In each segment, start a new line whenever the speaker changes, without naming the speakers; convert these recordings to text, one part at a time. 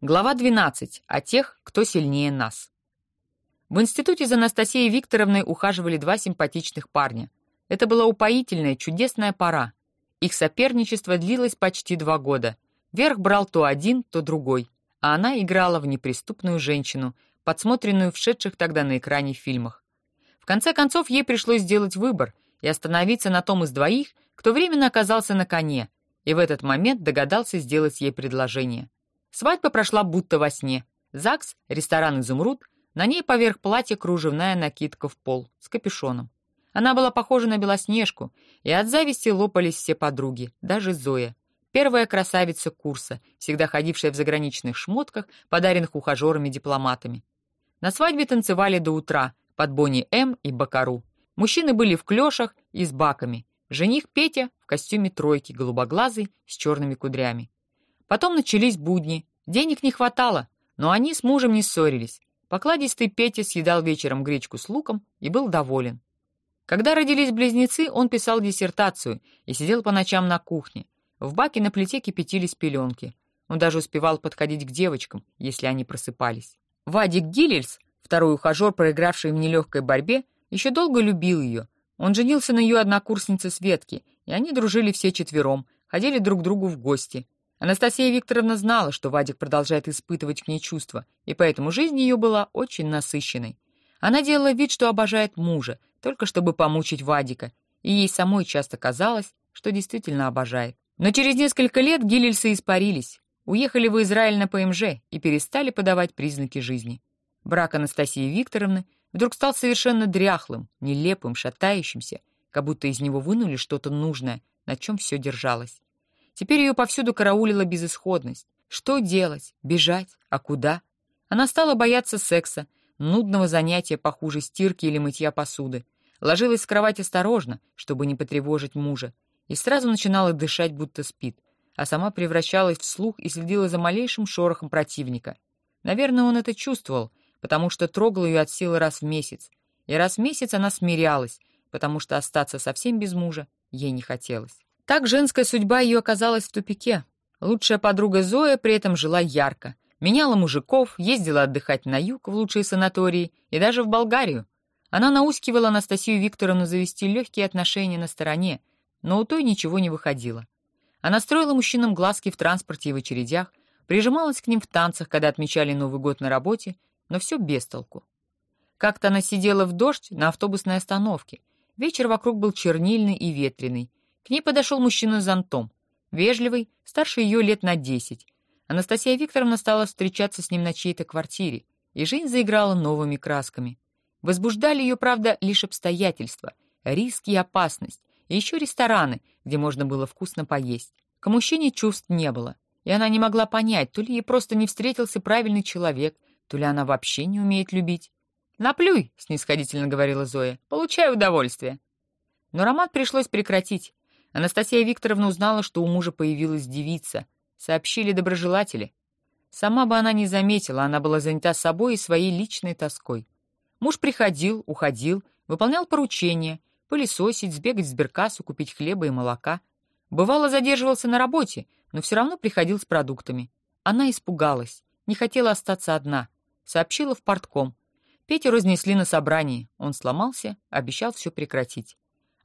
Глава 12. О тех, кто сильнее нас. В институте за Анастасией Викторовной ухаживали два симпатичных парня. Это была упоительная, чудесная пора. Их соперничество длилось почти два года. Верх брал то один, то другой, а она играла в неприступную женщину, подсмотренную в шедших тогда на экране фильмах. В конце концов, ей пришлось сделать выбор и остановиться на том из двоих, кто временно оказался на коне, и в этот момент догадался сделать ей предложение. Свадьба прошла будто во сне. ЗАГС, ресторан «Изумруд», на ней поверх платья кружевная накидка в пол с капюшоном. Она была похожа на Белоснежку, и от зависти лопались все подруги, даже Зоя. Первая красавица курса, всегда ходившая в заграничных шмотках, подаренных ухажерами-дипломатами. На свадьбе танцевали до утра под Бонни М и Бакару. Мужчины были в клёшах и с баками. Жених Петя в костюме тройки, голубоглазый, с черными кудрями. Потом начались будни. Денег не хватало, но они с мужем не ссорились. Покладистый Петя съедал вечером гречку с луком и был доволен. Когда родились близнецы, он писал диссертацию и сидел по ночам на кухне. В баке на плите кипятились пеленки. Он даже успевал подходить к девочкам, если они просыпались. Вадик Гиллельс, второй ухажер, проигравший в нелегкой борьбе, еще долго любил ее. Он женился на ее однокурснице Светке, и они дружили все четвером, ходили друг к другу в гости. Анастасия Викторовна знала, что Вадик продолжает испытывать к ней чувства, и поэтому жизнь ее была очень насыщенной. Она делала вид, что обожает мужа, только чтобы помучить Вадика, и ей самой часто казалось, что действительно обожает. Но через несколько лет Гиллельсы испарились, уехали в Израиль на ПМЖ и перестали подавать признаки жизни. Брак Анастасии Викторовны вдруг стал совершенно дряхлым, нелепым, шатающимся, как будто из него вынули что-то нужное, на чем все держалось. Теперь ее повсюду караулила безысходность. Что делать? Бежать? А куда? Она стала бояться секса, нудного занятия похуже стирки или мытья посуды. Ложилась в кровать осторожно, чтобы не потревожить мужа, и сразу начинала дышать, будто спит, а сама превращалась в слух и следила за малейшим шорохом противника. Наверное, он это чувствовал, потому что трогал ее от силы раз в месяц. И раз в месяц она смирялась, потому что остаться совсем без мужа ей не хотелось. Так женская судьба ее оказалась в тупике. Лучшая подруга Зоя при этом жила ярко. Меняла мужиков, ездила отдыхать на юг в лучшие санатории и даже в Болгарию. Она наускивала Анастасию Викторовну завести легкие отношения на стороне, но у той ничего не выходило. Она строила мужчинам глазки в транспорте и в очередях, прижималась к ним в танцах, когда отмечали Новый год на работе, но все без толку. Как-то она сидела в дождь на автобусной остановке. Вечер вокруг был чернильный и ветреный, к ней подошел мужчина с зонтом. Вежливый, старше ее лет на десять. Анастасия Викторовна стала встречаться с ним на чьей-то квартире, и жизнь заиграла новыми красками. Возбуждали ее, правда, лишь обстоятельства, риски и опасность, и еще рестораны, где можно было вкусно поесть. К мужчине чувств не было, и она не могла понять, то ли ей просто не встретился правильный человек, то ли она вообще не умеет любить. «Наплюй», — снисходительно говорила Зоя, — «получай удовольствие». Но роман пришлось прекратить. Анастасия Викторовна узнала, что у мужа появилась девица. Сообщили доброжелатели. Сама бы она не заметила, она была занята собой и своей личной тоской. Муж приходил, уходил, выполнял поручения, пылесосить, сбегать в сберкассу, купить хлеба и молока. Бывало, задерживался на работе, но все равно приходил с продуктами. Она испугалась, не хотела остаться одна. Сообщила в портком. Петю разнесли на собрании. Он сломался, обещал все прекратить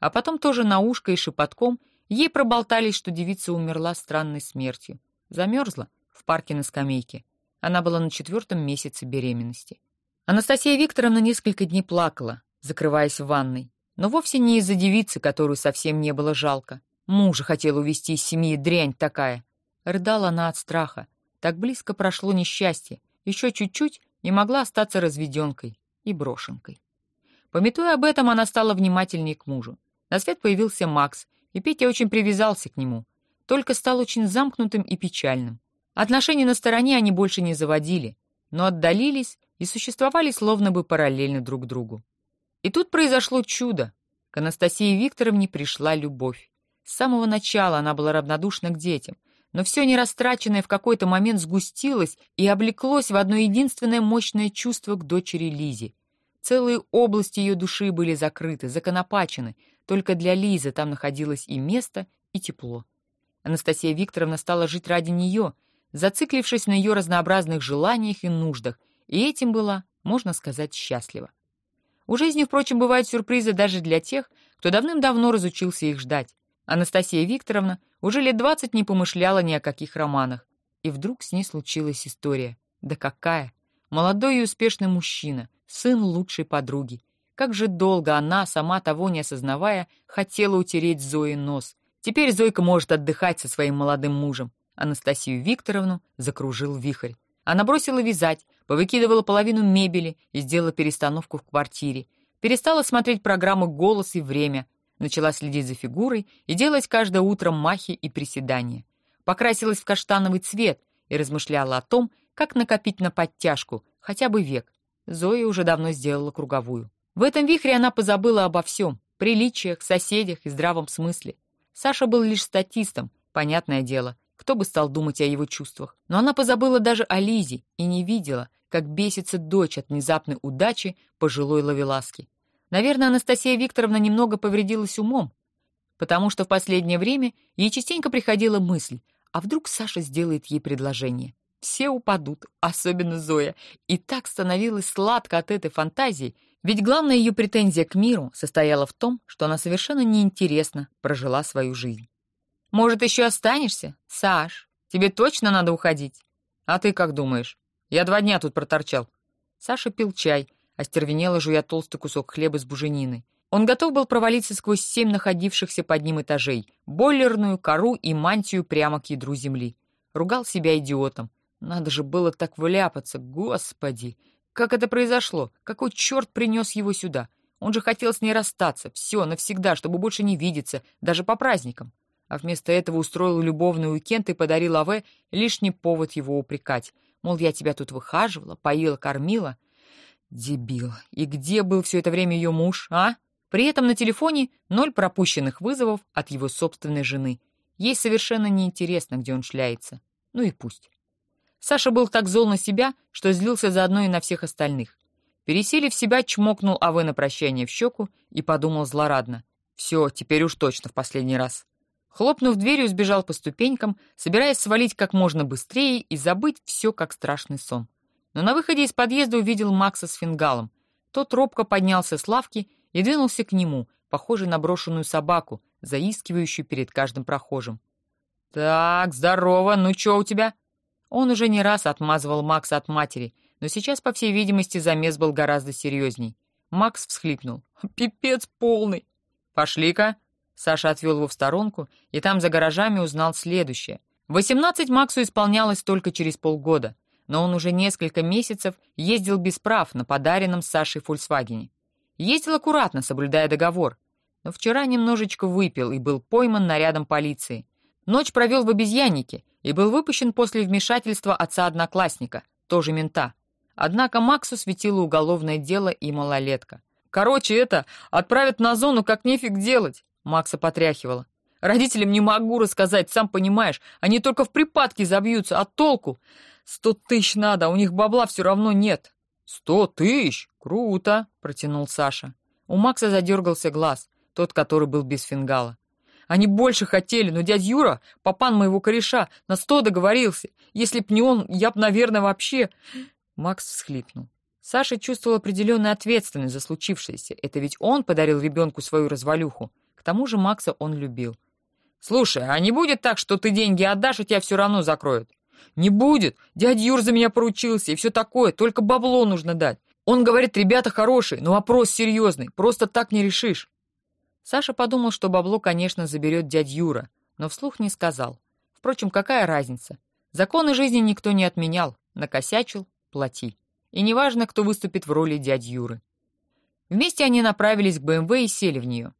а потом тоже на ушко и шепотком ей проболтались, что девица умерла странной смертью. Замерзла в парке на скамейке. Она была на четвертом месяце беременности. Анастасия Викторовна несколько дней плакала, закрываясь в ванной. Но вовсе не из-за девицы, которую совсем не было жалко. Мужа хотела увести из семьи, дрянь такая. Рыдала она от страха. Так близко прошло несчастье. Еще чуть-чуть и могла остаться разведенкой и брошенкой. Пометуя об этом, она стала внимательнее к мужу. На свет появился Макс, и Петя очень привязался к нему, только стал очень замкнутым и печальным. Отношения на стороне они больше не заводили, но отдалились и существовали словно бы параллельно друг другу. И тут произошло чудо. К Анастасии Викторовне пришла любовь. С самого начала она была равнодушна к детям, но все нерастраченное в какой-то момент сгустилось и облеклось в одно единственное мощное чувство к дочери Лизе. Целые области ее души были закрыты, законопачены, только для Лизы там находилось и место, и тепло. Анастасия Викторовна стала жить ради нее, зациклившись на ее разнообразных желаниях и нуждах, и этим была, можно сказать, счастлива. У жизни, впрочем, бывают сюрпризы даже для тех, кто давным-давно разучился их ждать. Анастасия Викторовна уже лет двадцать не помышляла ни о каких романах. И вдруг с ней случилась история. Да какая! Молодой и успешный мужчина, сын лучшей подруги. Как же долго она, сама того не осознавая, хотела утереть Зои нос. Теперь Зойка может отдыхать со своим молодым мужем. Анастасию Викторовну закружил вихрь. Она бросила вязать, повыкидывала половину мебели и сделала перестановку в квартире. Перестала смотреть программы «Голос» и «Время». Начала следить за фигурой и делать каждое утро махи и приседания. Покрасилась в каштановый цвет и размышляла о том, как накопить на подтяжку, хотя бы век. Зоя уже давно сделала круговую. В этом вихре она позабыла обо всем — приличиях, соседях и здравом смысле. Саша был лишь статистом, понятное дело, кто бы стал думать о его чувствах. Но она позабыла даже о Лизе и не видела, как бесится дочь от внезапной удачи пожилой ловеласки. Наверное, Анастасия Викторовна немного повредилась умом, потому что в последнее время ей частенько приходила мысль, а вдруг Саша сделает ей предложение. Все упадут, особенно Зоя. И так становилось сладко от этой фантазии, ведь главная ее претензия к миру состояла в том, что она совершенно неинтересно прожила свою жизнь. «Может, еще останешься? Саш, тебе точно надо уходить?» «А ты как думаешь? Я два дня тут проторчал». Саша пил чай, остервенело жуя толстый кусок хлеба с бужениной. Он готов был провалиться сквозь семь находившихся под ним этажей, бойлерную, кору и мантию прямо к ядру земли. Ругал себя идиотом. Надо же было так вляпаться, господи! Как это произошло? Какой черт принес его сюда? Он же хотел с ней расстаться, все, навсегда, чтобы больше не видеться, даже по праздникам. А вместо этого устроил любовный уикенд и подарил Аве лишний повод его упрекать. Мол, я тебя тут выхаживала, поила, кормила. Дебил. И где был все это время ее муж, а? При этом на телефоне ноль пропущенных вызовов от его собственной жены. Ей совершенно неинтересно, где он шляется. Ну и пусть. Саша был так зол на себя, что злился заодно и на всех остальных. Пересилив себя, чмокнул Аве на прощание в щеку и подумал злорадно. «Все, теперь уж точно в последний раз». Хлопнув дверью, сбежал по ступенькам, собираясь свалить как можно быстрее и забыть все, как страшный сон но на выходе из подъезда увидел Макса с фингалом. Тот робко поднялся с лавки и двинулся к нему, похожий на брошенную собаку, заискивающую перед каждым прохожим. «Так, здорово, ну чё у тебя?» Он уже не раз отмазывал Макса от матери, но сейчас, по всей видимости, замес был гораздо серьезней. Макс всхлипнул. «Пипец полный!» «Пошли-ка!» Саша отвел его в сторонку, и там за гаражами узнал следующее. Восемнадцать Максу исполнялось только через полгода но он уже несколько месяцев ездил без прав на подаренном Сашей «Фольксвагене». Ездил аккуратно, соблюдая договор, но вчера немножечко выпил и был пойман нарядом полиции. Ночь провел в обезьяннике и был выпущен после вмешательства отца-одноклассника, тоже мента. Однако Максу светило уголовное дело и малолетка. «Короче, это, отправят на зону, как нефиг делать!» Макса потряхивала. «Родителям не могу рассказать, сам понимаешь, они только в припадке забьются, а толку? Сто тысяч надо, а у них бабла все равно нет». «Сто тысяч? Круто!» — протянул Саша. У Макса задергался глаз, тот, который был без фингала. Они больше хотели, но дядя Юра, папан моего кореша, на сто договорился. Если б не он, я б, наверное, вообще...» Макс всхлипнул. Саша чувствовал определенную ответственность за случившееся. Это ведь он подарил ребенку свою развалюху. К тому же Макса он любил. «Слушай, а не будет так, что ты деньги отдашь, и тебя все равно закроют?» «Не будет. Дядя Юр за меня поручился и все такое. Только бабло нужно дать. Он говорит, ребята хорошие, но вопрос серьезный. Просто так не решишь». Саша подумал, что бабло, конечно, заберет дядя Юра, но вслух не сказал. Впрочем, какая разница? Законы жизни никто не отменял. Накосячил — плати. И неважно, кто выступит в роли дяди Юры. Вместе они направились к БМВ и сели в нее.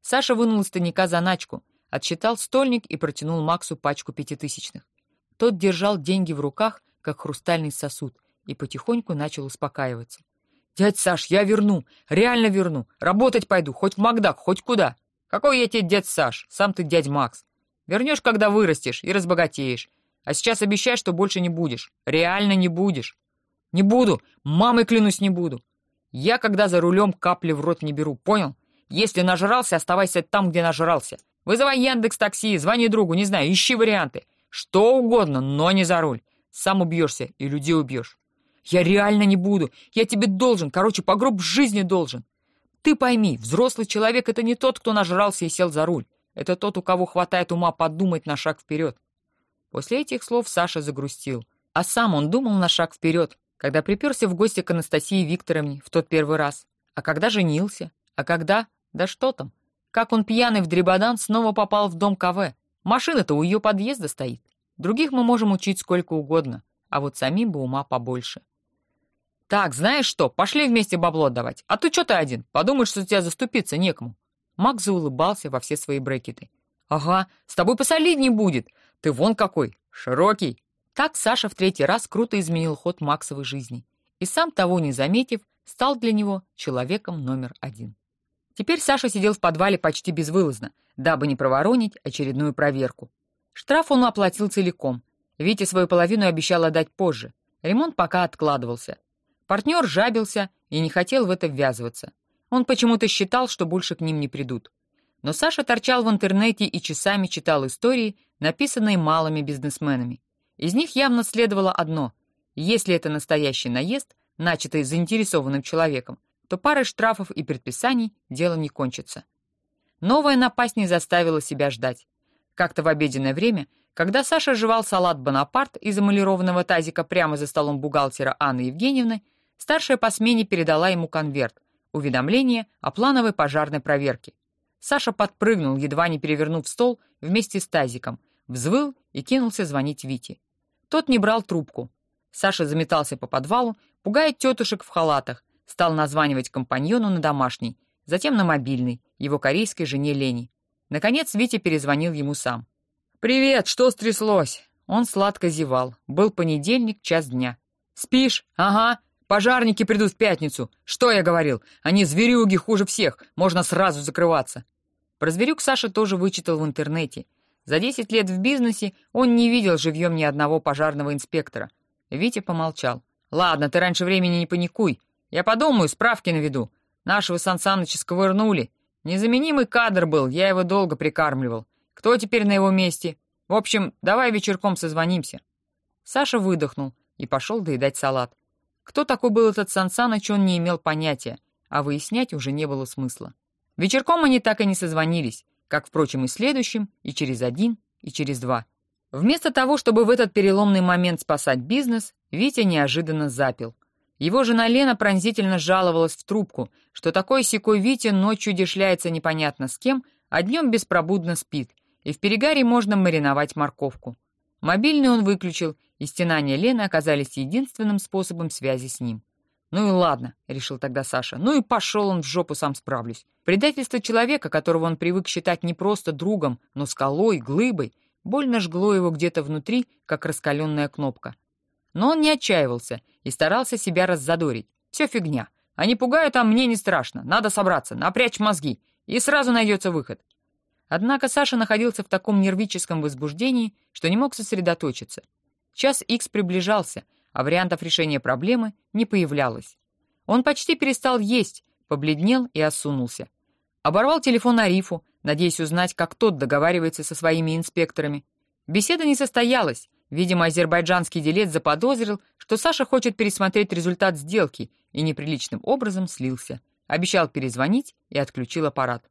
Саша вынул из тайника заначку, отсчитал стольник и протянул Максу пачку пятитысячных. Тот держал деньги в руках, как хрустальный сосуд, и потихоньку начал успокаиваться. «Дядь Саш, я верну, реально верну. Работать пойду, хоть в Макдак, хоть куда. Какой я тебе дядь Саш, сам ты дядь Макс. Вернешь, когда вырастешь и разбогатеешь. А сейчас обещай, что больше не будешь. Реально не будешь. Не буду, мамой клянусь, не буду. Я, когда за рулем, капли в рот не беру, понял? Если нажрался, оставайся там, где нажрался. Вызывай Яндекс Такси, звони другу, не знаю, ищи варианты. Что угодно, но не за руль. Сам убьешься и людей убьешь. Я реально не буду. Я тебе должен. Короче, по гроб жизни должен. Ты пойми, взрослый человек — это не тот, кто нажрался и сел за руль. Это тот, у кого хватает ума подумать на шаг вперед. После этих слов Саша загрустил. А сам он думал на шаг вперед, когда приперся в гости к Анастасии Викторовне в тот первый раз. А когда женился? А когда? Да что там? Как он пьяный в дребодан снова попал в дом КВ. Машина-то у ее подъезда стоит. Других мы можем учить сколько угодно, а вот самим бы ума побольше. «Так, знаешь что, пошли вместе бабло отдавать. А ты что ты один? Подумаешь, что тебя заступиться некому». Макс заулыбался во все свои брекеты. «Ага, с тобой посолидней будет. Ты вон какой, широкий». Так Саша в третий раз круто изменил ход Максовой жизни. И сам того не заметив, стал для него человеком номер один. Теперь Саша сидел в подвале почти безвылазно, дабы не проворонить очередную проверку. Штраф он оплатил целиком. Витя свою половину обещал отдать позже. Ремонт пока откладывался. Партнер жабился и не хотел в это ввязываться. Он почему-то считал, что больше к ним не придут. Но Саша торчал в интернете и часами читал истории, написанные малыми бизнесменами. Из них явно следовало одно. Если это настоящий наезд, начатый заинтересованным человеком, то парой штрафов и предписаний дело не кончится. Новая напасть не заставила себя ждать. Как-то в обеденное время, когда Саша жевал салат «Бонапарт» из эмалированного тазика прямо за столом бухгалтера Анны Евгеньевны, Старшая по смене передала ему конверт, уведомление о плановой пожарной проверке. Саша подпрыгнул, едва не перевернув стол, вместе с тазиком, взвыл и кинулся звонить Вите. Тот не брал трубку. Саша заметался по подвалу, пугая тетушек в халатах, стал названивать компаньону на домашний, затем на мобильный, его корейской жене Лене. Наконец Витя перезвонил ему сам. «Привет, что стряслось?» Он сладко зевал. Был понедельник, час дня. «Спишь? Ага. Пожарники придут в пятницу. Что я говорил? Они зверюги хуже всех. Можно сразу закрываться. Про зверюк Саша тоже вычитал в интернете. За 10 лет в бизнесе он не видел живьем ни одного пожарного инспектора. Витя помолчал. «Ладно, ты раньше времени не паникуй. Я подумаю, справки наведу. Нашего Сан Саныча сковырнули. Незаменимый кадр был, я его долго прикармливал. Кто теперь на его месте? В общем, давай вечерком созвонимся». Саша выдохнул и пошел доедать салат. Кто такой был этот Сансаныч, он не имел понятия, а выяснять уже не было смысла. Вечерком они так и не созвонились, как, впрочем, и следующим, и через один, и через два. Вместо того, чтобы в этот переломный момент спасать бизнес, Витя неожиданно запил. Его жена Лена пронзительно жаловалась в трубку, что такой секой Витя ночью дешляется непонятно с кем, а днем беспробудно спит, и в перегаре можно мариновать морковку. Мобильный он выключил и стенания Лены оказались единственным способом связи с ним. «Ну и ладно», — решил тогда Саша, — «ну и пошел он в жопу, сам справлюсь». Предательство человека, которого он привык считать не просто другом, но скалой, глыбой, больно жгло его где-то внутри, как раскаленная кнопка. Но он не отчаивался и старался себя раззадорить. «Все фигня. Они пугают, а мне не страшно. Надо собраться, напрячь мозги, и сразу найдется выход». Однако Саша находился в таком нервическом возбуждении, что не мог сосредоточиться. Час Икс приближался, а вариантов решения проблемы не появлялось. Он почти перестал есть, побледнел и осунулся. Оборвал телефон Арифу, надеясь узнать, как тот договаривается со своими инспекторами. Беседа не состоялась. Видимо, азербайджанский делец заподозрил, что Саша хочет пересмотреть результат сделки и неприличным образом слился. Обещал перезвонить и отключил аппарат.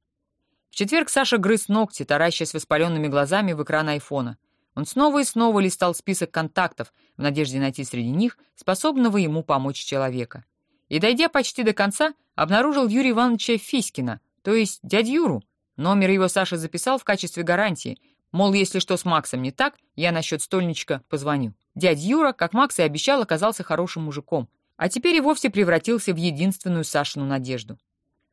В четверг Саша грыз ногти, таращась воспаленными глазами в экран айфона. Он снова и снова листал список контактов в надежде найти среди них способного ему помочь человека. И, дойдя почти до конца, обнаружил Юрия Ивановича Фиськина, то есть дядь Юру. Номер его Саша записал в качестве гарантии, мол, если что с Максом не так, я насчет стольничка позвоню. Дядь Юра, как Макс и обещал, оказался хорошим мужиком, а теперь и вовсе превратился в единственную Сашину надежду.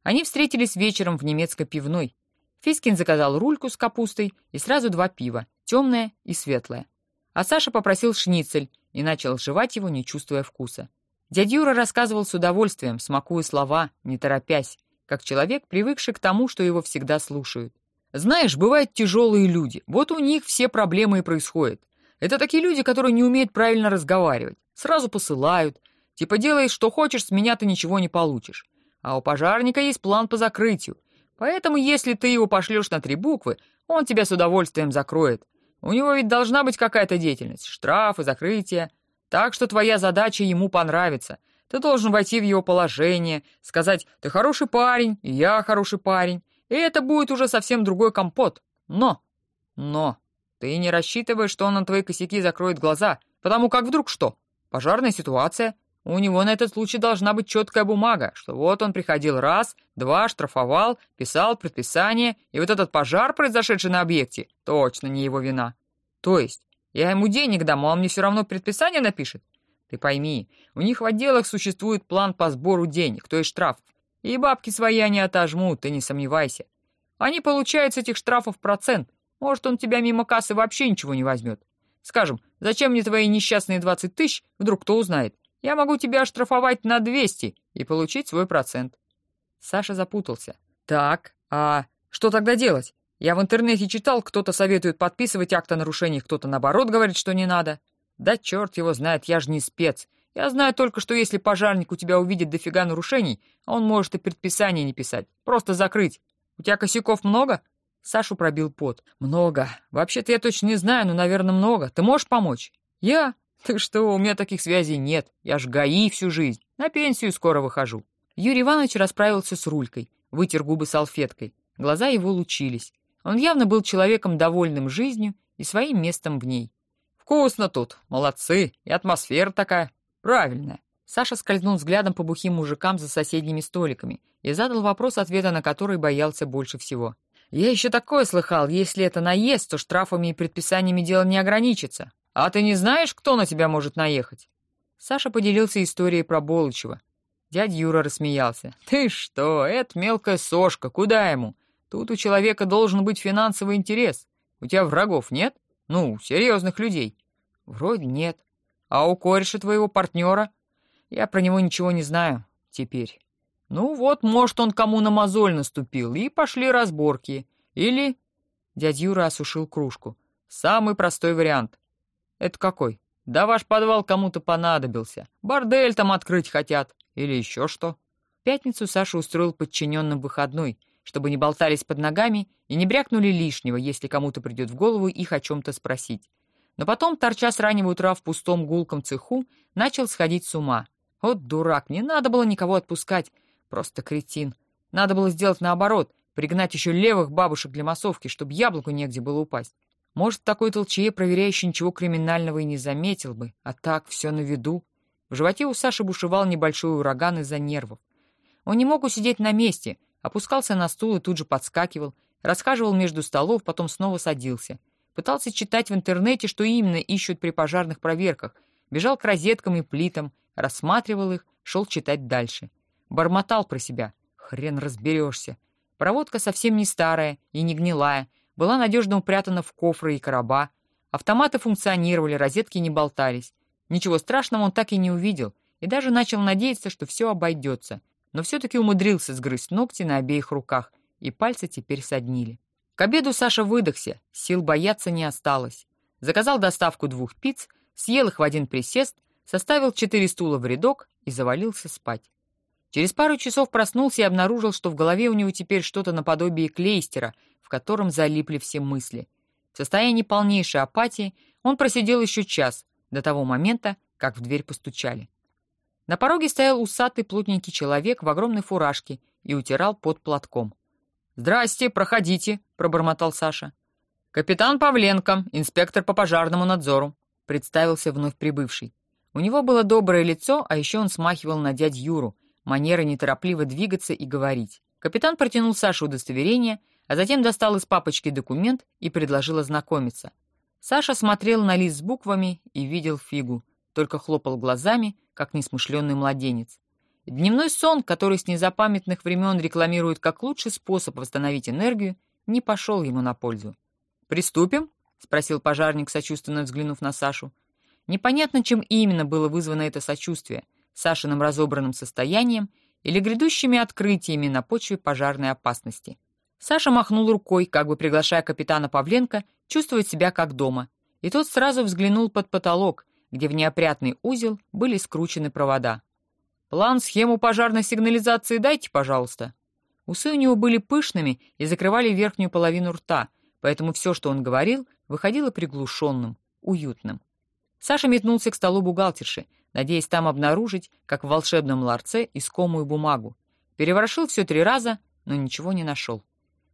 Они встретились вечером в немецкой пивной. Фискин заказал рульку с капустой и сразу два пива, темное и светлое. А Саша попросил шницель и начал жевать его, не чувствуя вкуса. Дядя Юра рассказывал с удовольствием, смакуя слова, не торопясь, как человек, привыкший к тому, что его всегда слушают. Знаешь, бывают тяжелые люди, вот у них все проблемы и происходят. Это такие люди, которые не умеют правильно разговаривать, сразу посылают, типа делаешь, что хочешь, с меня ты ничего не получишь. А у пожарника есть план по закрытию, поэтому если ты его пошлешь на три буквы, он тебя с удовольствием закроет. У него ведь должна быть какая-то деятельность, штрафы, закрытие. Так что твоя задача ему понравится. Ты должен войти в его положение, сказать «ты хороший парень, и я хороший парень», и это будет уже совсем другой компот. Но, но, ты не рассчитываешь, что он на твои косяки закроет глаза, потому как вдруг что? Пожарная ситуация. У него на этот случай должна быть четкая бумага, что вот он приходил раз, два, штрафовал, писал предписание, и вот этот пожар, произошедший на объекте, точно не его вина. То есть, я ему денег дам, а он мне все равно предписание напишет? Ты пойми, у них в отделах существует план по сбору денег, то есть штрафов. И бабки свои они отожмут, ты не сомневайся. Они получают с этих штрафов процент. Может, он тебя мимо кассы вообще ничего не возьмет. Скажем, зачем мне твои несчастные 20 тысяч, вдруг кто узнает? Я могу тебя оштрафовать на 200 и получить свой процент. Саша запутался. Так, а что тогда делать? Я в интернете читал, кто-то советует подписывать акт о нарушении, кто-то наоборот говорит, что не надо. Да черт его знает, я же не спец. Я знаю только, что если пожарник у тебя увидит дофига нарушений, он может и предписание не писать, просто закрыть. У тебя косяков много? Сашу пробил пот. Много. Вообще-то я точно не знаю, но, наверное, много. Ты можешь помочь? Я? Ты что, у меня таких связей нет. Я ж ГАИ всю жизнь. На пенсию скоро выхожу. Юрий Иванович расправился с рулькой, вытер губы салфеткой. Глаза его лучились. Он явно был человеком, довольным жизнью и своим местом в ней. «Вкусно тут, молодцы, и атмосфера такая правильная». Саша скользнул взглядом по бухим мужикам за соседними столиками и задал вопрос, ответа на который боялся больше всего. «Я еще такое слыхал, если это наезд, то штрафами и предписаниями дело не ограничится. А ты не знаешь, кто на тебя может наехать?» Саша поделился историей про Болычева. Дядя Юра рассмеялся. «Ты что, это мелкая сошка, куда ему? Тут у человека должен быть финансовый интерес. У тебя врагов нет? Ну, серьезных людей. Вроде нет. А у кореша твоего партнера? Я про него ничего не знаю теперь. Ну вот, может, он кому на мозоль наступил, и пошли разборки. Или... Дядя Юра осушил кружку. Самый простой вариант. Это какой? Да ваш подвал кому-то понадобился. Бордель там открыть хотят. Или еще что. В пятницу Саша устроил подчиненным выходной — чтобы не болтались под ногами и не брякнули лишнего, если кому-то придет в голову их о чем-то спросить. Но потом, торча с раннего утра в пустом гулком цеху, начал сходить с ума. Вот дурак, не надо было никого отпускать. Просто кретин. Надо было сделать наоборот, пригнать еще левых бабушек для массовки, чтобы яблоку негде было упасть. Может, такой толчее проверяющий ничего криминального и не заметил бы, а так все на виду. В животе у Саши бушевал небольшой ураган из-за нервов. Он не мог усидеть на месте, Опускался на стул и тут же подскакивал, расхаживал между столов, потом снова садился. Пытался читать в интернете, что именно ищут при пожарных проверках. Бежал к розеткам и плитам, рассматривал их, шел читать дальше. Бормотал про себя. Хрен разберешься. Проводка совсем не старая и не гнилая, была надежно упрятана в кофры и короба. Автоматы функционировали, розетки не болтались. Ничего страшного он так и не увидел, и даже начал надеяться, что все обойдется но все-таки умудрился сгрызть ногти на обеих руках, и пальцы теперь соднили. К обеду Саша выдохся, сил бояться не осталось. Заказал доставку двух пиц, съел их в один присест, составил четыре стула в рядок и завалился спать. Через пару часов проснулся и обнаружил, что в голове у него теперь что-то наподобие клейстера, в котором залипли все мысли. В состоянии полнейшей апатии он просидел еще час, до того момента, как в дверь постучали. На пороге стоял усатый плотненький человек в огромной фуражке и утирал под платком. «Здрасте, проходите», — пробормотал Саша. «Капитан Павленко, инспектор по пожарному надзору», — представился вновь прибывший. У него было доброе лицо, а еще он смахивал на дядь Юру, манеры неторопливо двигаться и говорить. Капитан протянул Саше удостоверение, а затем достал из папочки документ и предложил ознакомиться. Саша смотрел на лист с буквами и видел фигу, только хлопал глазами как несмышленный младенец. Дневной сон, который с незапамятных времен рекламируют как лучший способ восстановить энергию, не пошел ему на пользу. «Приступим?» — спросил пожарник, сочувственно взглянув на Сашу. Непонятно, чем именно было вызвано это сочувствие — Сашиным разобранным состоянием или грядущими открытиями на почве пожарной опасности. Саша махнул рукой, как бы приглашая капитана Павленко чувствовать себя как дома, и тот сразу взглянул под потолок, где в неопрятный узел были скручены провода. «План, схему пожарной сигнализации дайте, пожалуйста». Усы у него были пышными и закрывали верхнюю половину рта, поэтому все, что он говорил, выходило приглушенным, уютным. Саша метнулся к столу бухгалтерши, надеясь там обнаружить, как в волшебном ларце, искомую бумагу. Переворошил все три раза, но ничего не нашел.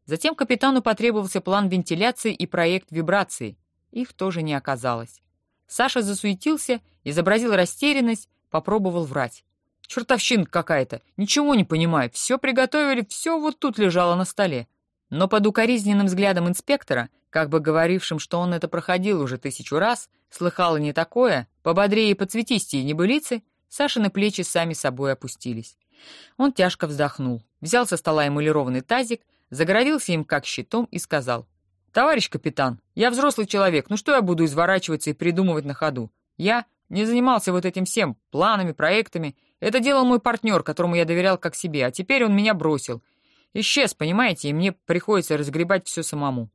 Затем капитану потребовался план вентиляции и проект вибрации. Их тоже не оказалось. Саша засуетился, изобразил растерянность, попробовал врать. Чертовщина какая-то, ничего не понимаю, все приготовили, все вот тут лежало на столе. Но под укоризненным взглядом инспектора, как бы говорившим, что он это проходил уже тысячу раз, слыхал и не такое, пободрее и поцветистее небылицы, Сашины плечи сами собой опустились. Он тяжко вздохнул, взял со стола эмалированный тазик, загородился им как щитом и сказал, «Товарищ капитан, я взрослый человек, ну что я буду изворачиваться и придумывать на ходу? Я не занимался вот этим всем, планами, проектами. Это делал мой партнер, которому я доверял как себе, а теперь он меня бросил. Исчез, понимаете, и мне приходится разгребать все самому».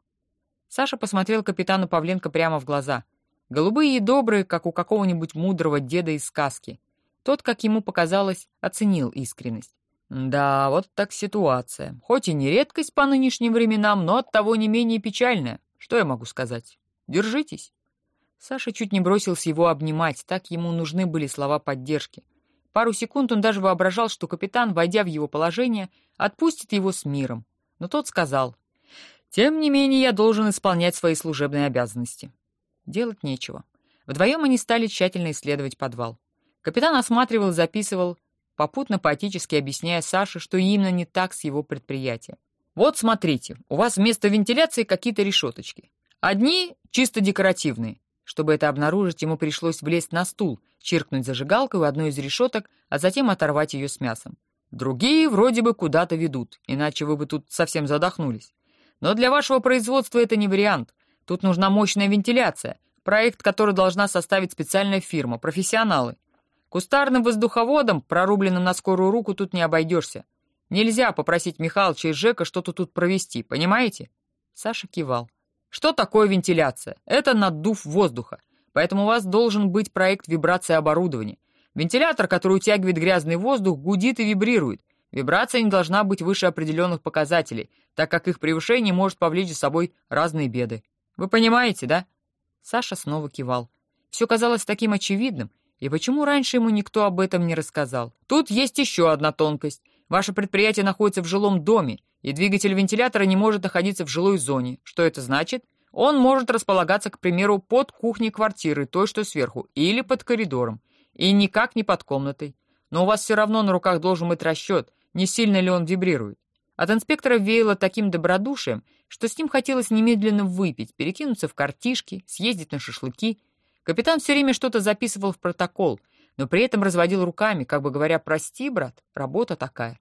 Саша посмотрел капитану Павленко прямо в глаза. Голубые и добрые, как у какого-нибудь мудрого деда из сказки. Тот, как ему показалось, оценил искренность. Да, вот так ситуация. Хоть и не редкость по нынешним временам, но оттого не менее печальная. Что я могу сказать? Держитесь. Саша чуть не бросился его обнимать, так ему нужны были слова поддержки. Пару секунд он даже воображал, что капитан, войдя в его положение, отпустит его с миром. Но тот сказал, «Тем не менее я должен исполнять свои служебные обязанности». Делать нечего. Вдвоем они стали тщательно исследовать подвал. Капитан осматривал, записывал, попутно поэтически объясняя Саше, что именно не так с его предприятием. «Вот смотрите, у вас вместо вентиляции какие-то решеточки. Одни чисто декоративные. Чтобы это обнаружить, ему пришлось влезть на стул, чиркнуть зажигалкой у одной из решеток, а затем оторвать ее с мясом. Другие вроде бы куда-то ведут, иначе вы бы тут совсем задохнулись. Но для вашего производства это не вариант. Тут нужна мощная вентиляция, проект который должна составить специальная фирма, профессионалы. Кустарным воздуховодом, прорубленным на скорую руку, тут не обойдешься. Нельзя попросить Михалыча и Жека что-то тут провести, понимаете?» Саша кивал. «Что такое вентиляция? Это наддув воздуха. Поэтому у вас должен быть проект вибрации оборудования. Вентилятор, который утягивает грязный воздух, гудит и вибрирует. Вибрация не должна быть выше определенных показателей, так как их превышение может повлечь за собой разные беды. Вы понимаете, да?» Саша снова кивал. Все казалось таким очевидным, и почему раньше ему никто об этом не рассказал? Тут есть еще одна тонкость. Ваше предприятие находится в жилом доме, и двигатель вентилятора не может находиться в жилой зоне. Что это значит? Он может располагаться, к примеру, под кухней квартиры, той, что сверху, или под коридором, и никак не под комнатой. Но у вас все равно на руках должен быть расчет, не сильно ли он вибрирует. От инспектора веяло таким добродушием, что с ним хотелось немедленно выпить, перекинуться в картишки, съездить на шашлыки Капитан все время что-то записывал в протокол, но при этом разводил руками, как бы говоря, «Прости, брат, работа такая».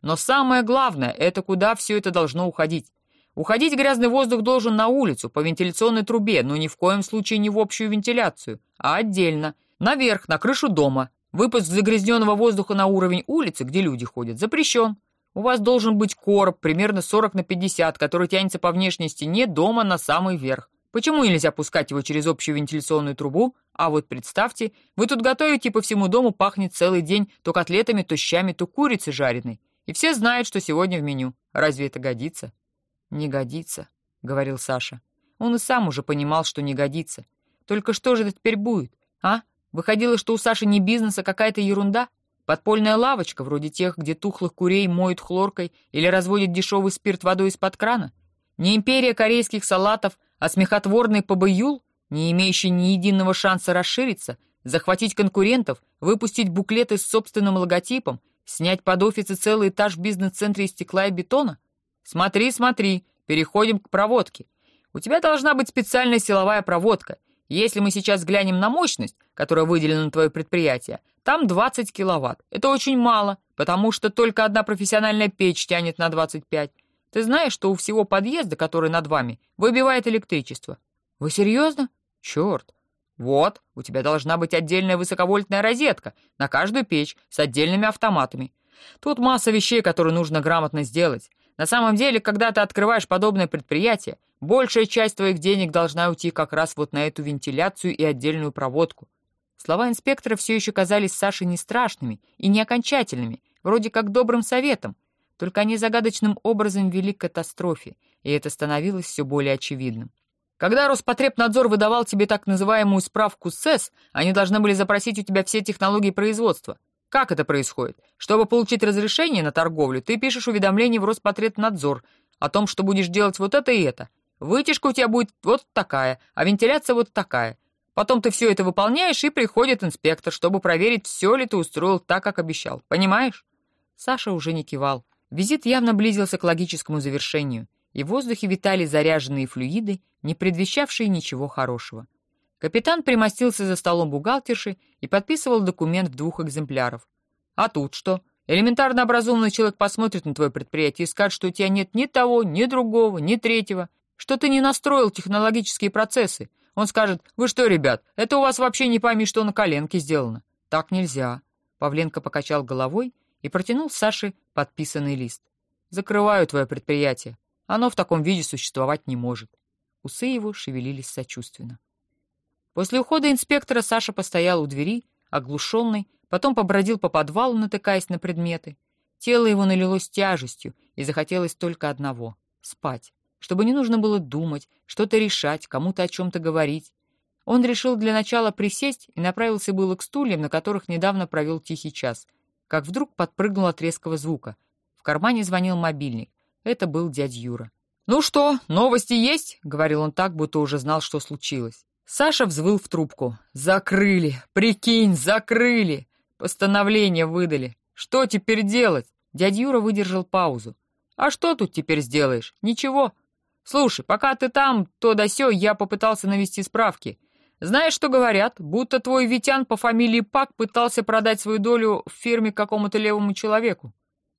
Но самое главное — это куда все это должно уходить. Уходить грязный воздух должен на улицу, по вентиляционной трубе, но ни в коем случае не в общую вентиляцию, а отдельно, наверх, на крышу дома. Выпуск загрязненного воздуха на уровень улицы, где люди ходят, запрещен. У вас должен быть короб, примерно 40 на 50, который тянется по внешней стене дома на самый верх. Почему нельзя пускать его через общую вентиляционную трубу? А вот представьте, вы тут готовите по всему дому пахнет целый день то котлетами, то щами, то курицей жареной. И все знают, что сегодня в меню. Разве это годится? Не годится, говорил Саша. Он и сам уже понимал, что не годится. Только что же это теперь будет, а? Выходило, что у Саши не бизнес, а какая-то ерунда? Подпольная лавочка, вроде тех, где тухлых курей моют хлоркой или разводят дешевый спирт водой из-под крана? Не империя корейских салатов, а смехотворный побоюл, не имеющий ни единого шанса расшириться, захватить конкурентов, выпустить буклеты с собственным логотипом, снять под офисы целый этаж в бизнес-центре из стекла и бетона? Смотри, смотри, переходим к проводке. У тебя должна быть специальная силовая проводка. Если мы сейчас глянем на мощность, которая выделена на твое предприятие, там 20 киловатт. Это очень мало, потому что только одна профессиональная печь тянет на 25. Ты знаешь, что у всего подъезда, который над вами, выбивает электричество? Вы серьезно? Черт. Вот, у тебя должна быть отдельная высоковольтная розетка на каждую печь с отдельными автоматами. Тут масса вещей, которые нужно грамотно сделать. На самом деле, когда ты открываешь подобное предприятие, большая часть твоих денег должна уйти как раз вот на эту вентиляцию и отдельную проводку. Слова инспектора все еще казались Саше не страшными и не окончательными, вроде как добрым советом, только они загадочным образом вели к катастрофе, и это становилось все более очевидным. Когда Роспотребнадзор выдавал тебе так называемую справку СЭС, они должны были запросить у тебя все технологии производства. Как это происходит? Чтобы получить разрешение на торговлю, ты пишешь уведомление в Роспотребнадзор о том, что будешь делать вот это и это. Вытяжка у тебя будет вот такая, а вентиляция вот такая. Потом ты все это выполняешь, и приходит инспектор, чтобы проверить, все ли ты устроил так, как обещал. Понимаешь? Саша уже не кивал. Визит явно близился к логическому завершению и в воздухе витали заряженные флюиды, не предвещавшие ничего хорошего. Капитан примостился за столом бухгалтерши и подписывал документ в двух экземпляров. «А тут что? Элементарно образованный человек посмотрит на твое предприятие и скажет, что у тебя нет ни того, ни другого, ни третьего, что ты не настроил технологические процессы. Он скажет, вы что, ребят, это у вас вообще не пойми, что на коленке сделано. Так нельзя». Павленко покачал головой и протянул Саше подписанный лист. «Закрываю твое предприятие. Оно в таком виде существовать не может. Усы его шевелились сочувственно. После ухода инспектора Саша постоял у двери, оглушенный, потом побродил по подвалу, натыкаясь на предметы. Тело его налилось тяжестью, и захотелось только одного — спать, чтобы не нужно было думать, что-то решать, кому-то о чем-то говорить. Он решил для начала присесть и направился было к стульям, на которых недавно провел тихий час, как вдруг подпрыгнул от резкого звука. В кармане звонил мобильник. Это был дядь Юра. «Ну что, новости есть?» — говорил он так, будто уже знал, что случилось. Саша взвыл в трубку. «Закрыли! Прикинь, закрыли! Постановление выдали! Что теперь делать?» Дядь Юра выдержал паузу. «А что тут теперь сделаешь? Ничего. Слушай, пока ты там, то да сё, я попытался навести справки. Знаешь, что говорят? Будто твой Витян по фамилии Пак пытался продать свою долю в фирме какому-то левому человеку».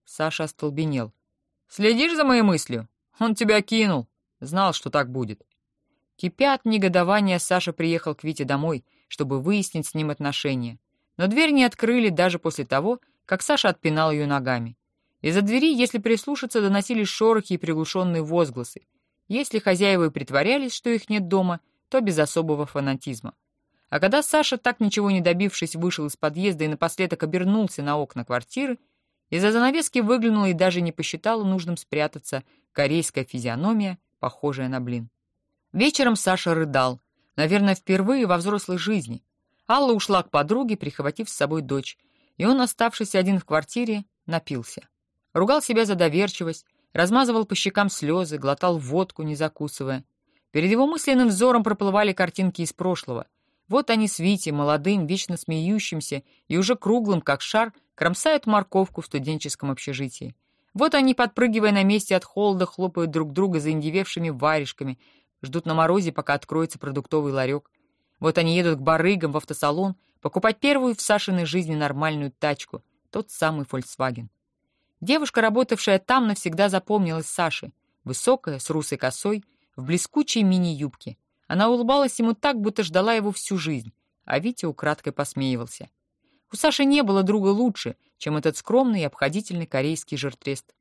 Саша остолбенел. Следишь за моей мыслью? Он тебя кинул. Знал, что так будет. Кипя от негодования, Саша приехал к Вите домой, чтобы выяснить с ним отношения. Но дверь не открыли даже после того, как Саша отпинал ее ногами. Из-за двери, если прислушаться, доносились шорохи и приглушенные возгласы. Если хозяева и притворялись, что их нет дома, то без особого фанатизма. А когда Саша, так ничего не добившись, вышел из подъезда и напоследок обернулся на окна квартиры, из-за занавески выглянула и даже не посчитала нужным спрятаться корейская физиономия, похожая на блин. Вечером Саша рыдал, наверное, впервые во взрослой жизни. Алла ушла к подруге, прихватив с собой дочь, и он, оставшись один в квартире, напился. Ругал себя за доверчивость, размазывал по щекам слезы, глотал водку, не закусывая. Перед его мысленным взором проплывали картинки из прошлого. Вот они с Витей, молодым, вечно смеющимся и уже круглым, как шар, кромсают морковку в студенческом общежитии. Вот они, подпрыгивая на месте от холода, хлопают друг друга заиндевевшими варежками, ждут на морозе, пока откроется продуктовый ларек. Вот они едут к барыгам в автосалон покупать первую в Сашиной жизни нормальную тачку, тот самый Volkswagen. Девушка, работавшая там, навсегда запомнилась Саше. Высокая, с русой косой, в блескучей мини-юбке. Она улыбалась ему так, будто ждала его всю жизнь, а Витя украдкой посмеивался. У Саши не было друга лучше, чем этот скромный и обходительный корейский жертрест.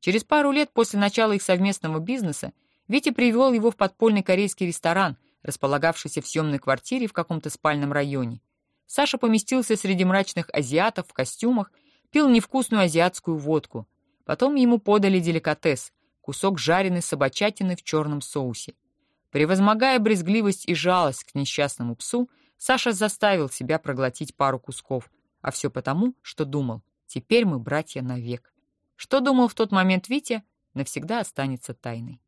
Через пару лет после начала их совместного бизнеса Витя привел его в подпольный корейский ресторан, располагавшийся в съемной квартире в каком-то спальном районе. Саша поместился среди мрачных азиатов в костюмах, пил невкусную азиатскую водку. Потом ему подали деликатес — кусок жареной собачатины в черном соусе. Превозмогая брезгливость и жалость к несчастному псу, Саша заставил себя проглотить пару кусков, а все потому, что думал, теперь мы братья навек. Что думал в тот момент Витя, навсегда останется тайной.